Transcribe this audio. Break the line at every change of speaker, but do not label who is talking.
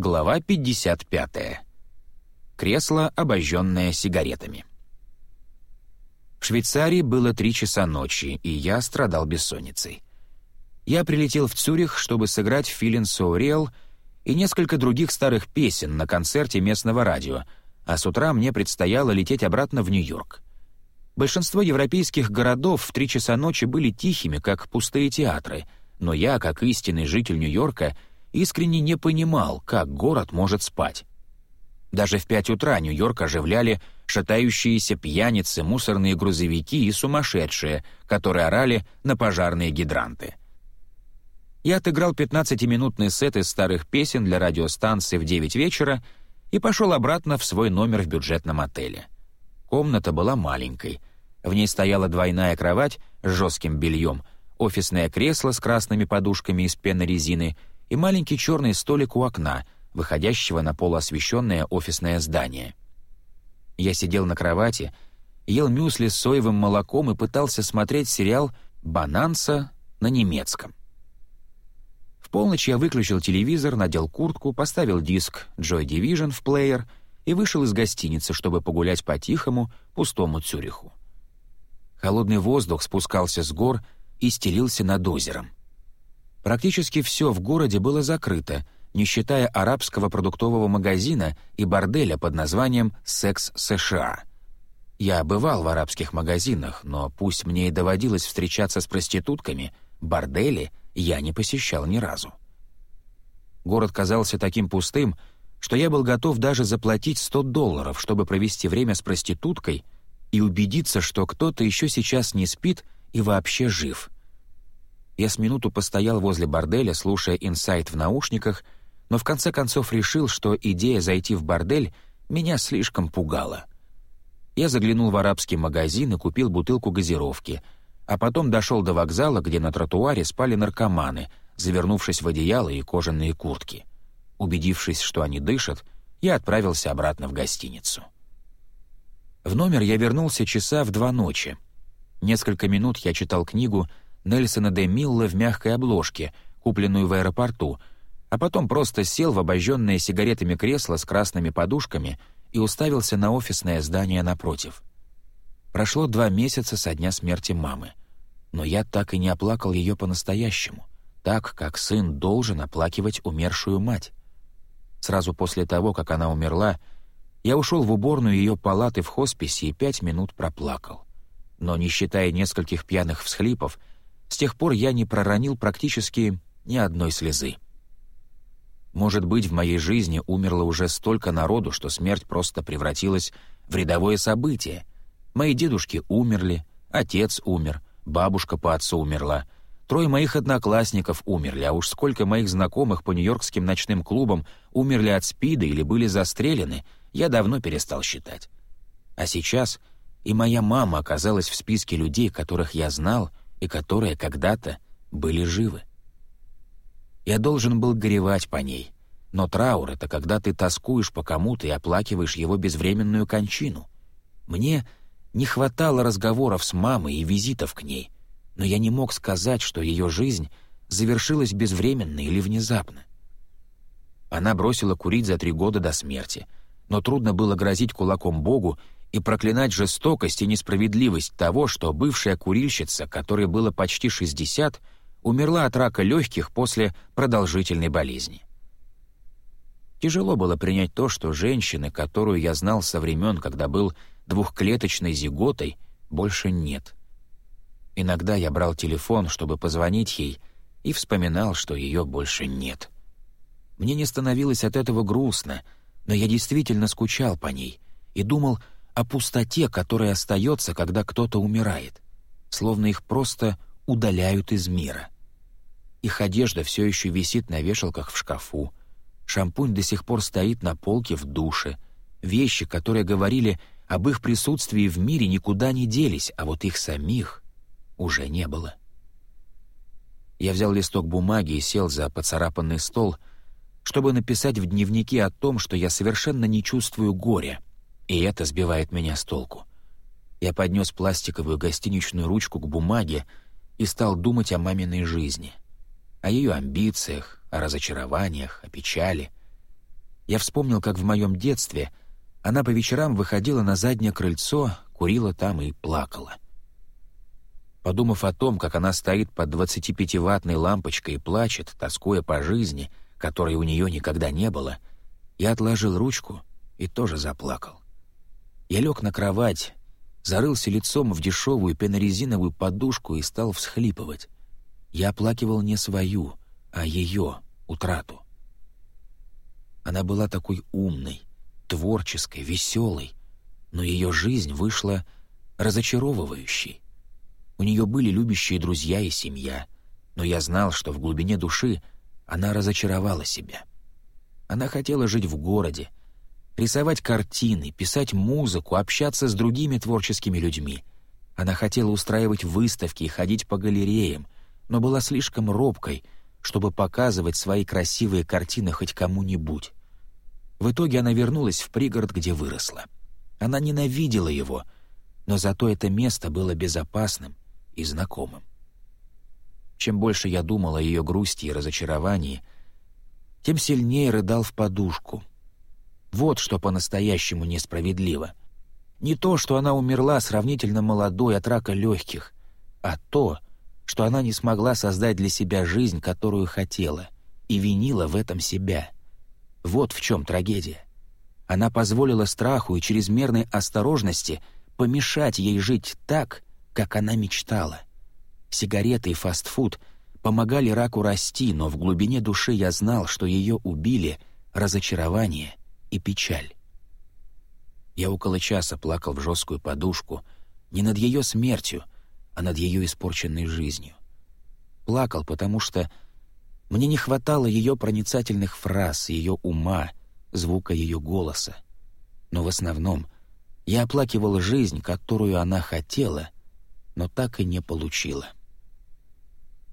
Глава 55. Кресло, обожженное сигаретами. В Швейцарии было три часа ночи, и я страдал бессонницей. Я прилетел в Цюрих, чтобы сыграть «Feeling So Real» и несколько других старых песен на концерте местного радио, а с утра мне предстояло лететь обратно в Нью-Йорк. Большинство европейских городов в три часа ночи были тихими, как пустые театры, но я, как истинный житель Нью-Йорка, искренне не понимал, как город может спать. Даже в пять утра Нью-Йорк оживляли шатающиеся пьяницы, мусорные грузовики и сумасшедшие, которые орали на пожарные гидранты. Я отыграл 15-минутный сет из старых песен для радиостанции в 9 вечера и пошел обратно в свой номер в бюджетном отеле. Комната была маленькой. В ней стояла двойная кровать с жестким бельем, офисное кресло с красными подушками из пенорезины и маленький черный столик у окна, выходящего на полуосвещенное офисное здание. Я сидел на кровати, ел мюсли с соевым молоком и пытался смотреть сериал «Бананса» на немецком. В полночь я выключил телевизор, надел куртку, поставил диск Joy Division в плеер и вышел из гостиницы, чтобы погулять по тихому, пустому Цюриху. Холодный воздух спускался с гор и стелился над озером. Практически все в городе было закрыто, не считая арабского продуктового магазина и борделя под названием «Секс США». Я бывал в арабских магазинах, но пусть мне и доводилось встречаться с проститутками, бордели я не посещал ни разу. Город казался таким пустым, что я был готов даже заплатить 100 долларов, чтобы провести время с проституткой и убедиться, что кто-то еще сейчас не спит и вообще жив — я с минуту постоял возле борделя, слушая инсайт в наушниках, но в конце концов решил, что идея зайти в бордель меня слишком пугала. Я заглянул в арабский магазин и купил бутылку газировки, а потом дошел до вокзала, где на тротуаре спали наркоманы, завернувшись в одеяло и кожаные куртки. Убедившись, что они дышат, я отправился обратно в гостиницу. В номер я вернулся часа в два ночи. Несколько минут я читал книгу Нельсона де Милла в мягкой обложке, купленную в аэропорту, а потом просто сел в обожженное сигаретами кресло с красными подушками и уставился на офисное здание напротив. Прошло два месяца со дня смерти мамы, но я так и не оплакал ее по-настоящему, так, как сын должен оплакивать умершую мать. Сразу после того, как она умерла, я ушел в уборную ее палаты в хосписе и пять минут проплакал. Но, не считая нескольких пьяных всхлипов, с тех пор я не проронил практически ни одной слезы. Может быть, в моей жизни умерло уже столько народу, что смерть просто превратилась в рядовое событие. Мои дедушки умерли, отец умер, бабушка по отцу умерла, трое моих одноклассников умерли, а уж сколько моих знакомых по нью-йоркским ночным клубам умерли от СПИДа или были застрелены, я давно перестал считать. А сейчас и моя мама оказалась в списке людей, которых я знал — и которые когда-то были живы. Я должен был горевать по ней, но траур — это когда ты тоскуешь по кому-то и оплакиваешь его безвременную кончину. Мне не хватало разговоров с мамой и визитов к ней, но я не мог сказать, что ее жизнь завершилась безвременно или внезапно. Она бросила курить за три года до смерти, но трудно было грозить кулаком Богу и проклинать жестокость и несправедливость того, что бывшая курильщица, которой было почти 60, умерла от рака легких после продолжительной болезни. Тяжело было принять то, что женщины, которую я знал со времен, когда был двухклеточной зиготой, больше нет. Иногда я брал телефон, чтобы позвонить ей, и вспоминал, что ее больше нет. Мне не становилось от этого грустно, но я действительно скучал по ней и думал, о пустоте, которая остается, когда кто-то умирает, словно их просто удаляют из мира. Их одежда все еще висит на вешалках в шкафу, шампунь до сих пор стоит на полке в душе, вещи, которые говорили об их присутствии в мире, никуда не делись, а вот их самих уже не было. Я взял листок бумаги и сел за поцарапанный стол, чтобы написать в дневнике о том, что я совершенно не чувствую горя — и это сбивает меня с толку. Я поднес пластиковую гостиничную ручку к бумаге и стал думать о маминой жизни, о ее амбициях, о разочарованиях, о печали. Я вспомнил, как в моем детстве она по вечерам выходила на заднее крыльцо, курила там и плакала. Подумав о том, как она стоит под 25-ваттной лампочкой и плачет, тоскуя по жизни, которой у нее никогда не было, я отложил ручку и тоже заплакал. Я лег на кровать, зарылся лицом в дешевую пенорезиновую подушку и стал всхлипывать. Я оплакивал не свою, а ее утрату. Она была такой умной, творческой, веселой, но ее жизнь вышла разочаровывающей. У нее были любящие друзья и семья, но я знал, что в глубине души она разочаровала себя. Она хотела жить в городе, рисовать картины, писать музыку, общаться с другими творческими людьми. Она хотела устраивать выставки и ходить по галереям, но была слишком робкой, чтобы показывать свои красивые картины хоть кому-нибудь. В итоге она вернулась в пригород, где выросла. Она ненавидела его, но зато это место было безопасным и знакомым. Чем больше я думал о ее грусти и разочаровании, тем сильнее рыдал в подушку. Вот что по-настоящему несправедливо. Не то, что она умерла сравнительно молодой от рака легких, а то, что она не смогла создать для себя жизнь, которую хотела, и винила в этом себя. Вот в чем трагедия. Она позволила страху и чрезмерной осторожности помешать ей жить так, как она мечтала. Сигареты и фастфуд помогали раку расти, но в глубине души я знал, что ее убили разочарование и печаль. Я около часа плакал в жесткую подушку не над ее смертью, а над ее испорченной жизнью. Плакал, потому что мне не хватало ее проницательных фраз, ее ума, звука ее голоса. Но в основном я оплакивал жизнь, которую она хотела, но так и не получила.